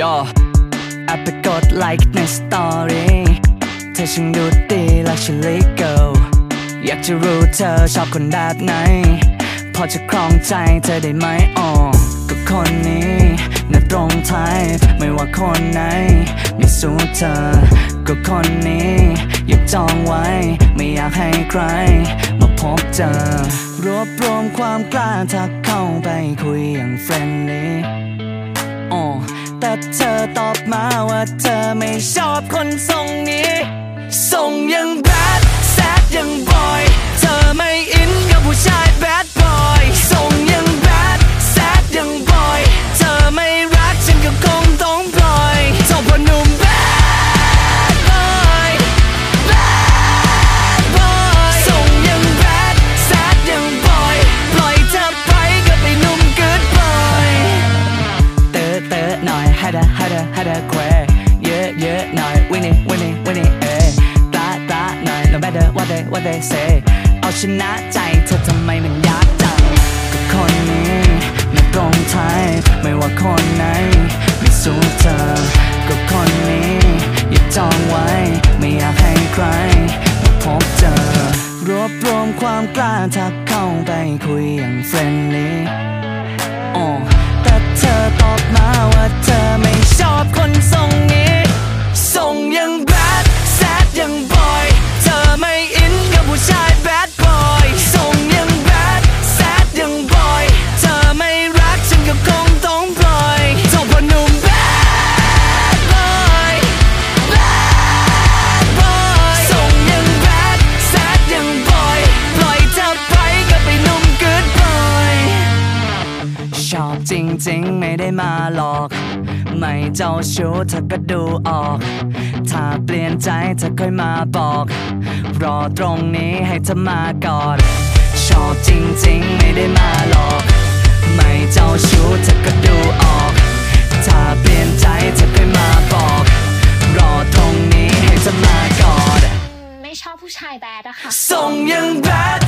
ย่อแอปไปกดไลค์ในสตอรี่เธอช่างดูดีและฉันลิเกิลอยากจะรู้เธอชอบคนแบบไหน พอจะครองใจเธอได้ไหมอ๋อก็คนนี้น่าตรงไทยไม่ว่าคนไหน ไม่สู้เธอ ก็คนนี้อยากจองไว้ ไม่อยากให้ใคร มาพบเจอ รวบรวมความกล้าทักเข้าไปคุยอย่างเฟรนลี่ เธอตอบมาว่าเธอไม่ชอบคนทรงนี้ they what they say เอาชนะใจเธอทำไมมันยากจังก็คนนี้ไม่ตรงไทยไม่ว่าคนไหนไม่สู้เธอก็คนนี้อย่าจองไว้ ไม่อยากให้ใครมาพบเจอรวบรวมความกล้าทักเข้าไปคุยอย่างเฟรนลี่ จริงๆ ไม่ได้มาหลอก ไม่เจ้าชู้เธอก็ดูออก ถ้าเปลี่ยนใจเธอค่อยมาบอก รอตรงนี้ให้เธอมากอด ชอบจริงๆ ไม่ได้มาหลอก ไม่เจ้าชู้เธอก็ดูออก ถ้าเปลี่ยนใจเธอค่อยมาบอก รอตรงนี้ให้เธอมากอด ไม่ชอบผู้ชายแบดอะค่ะ ส่งยังแบด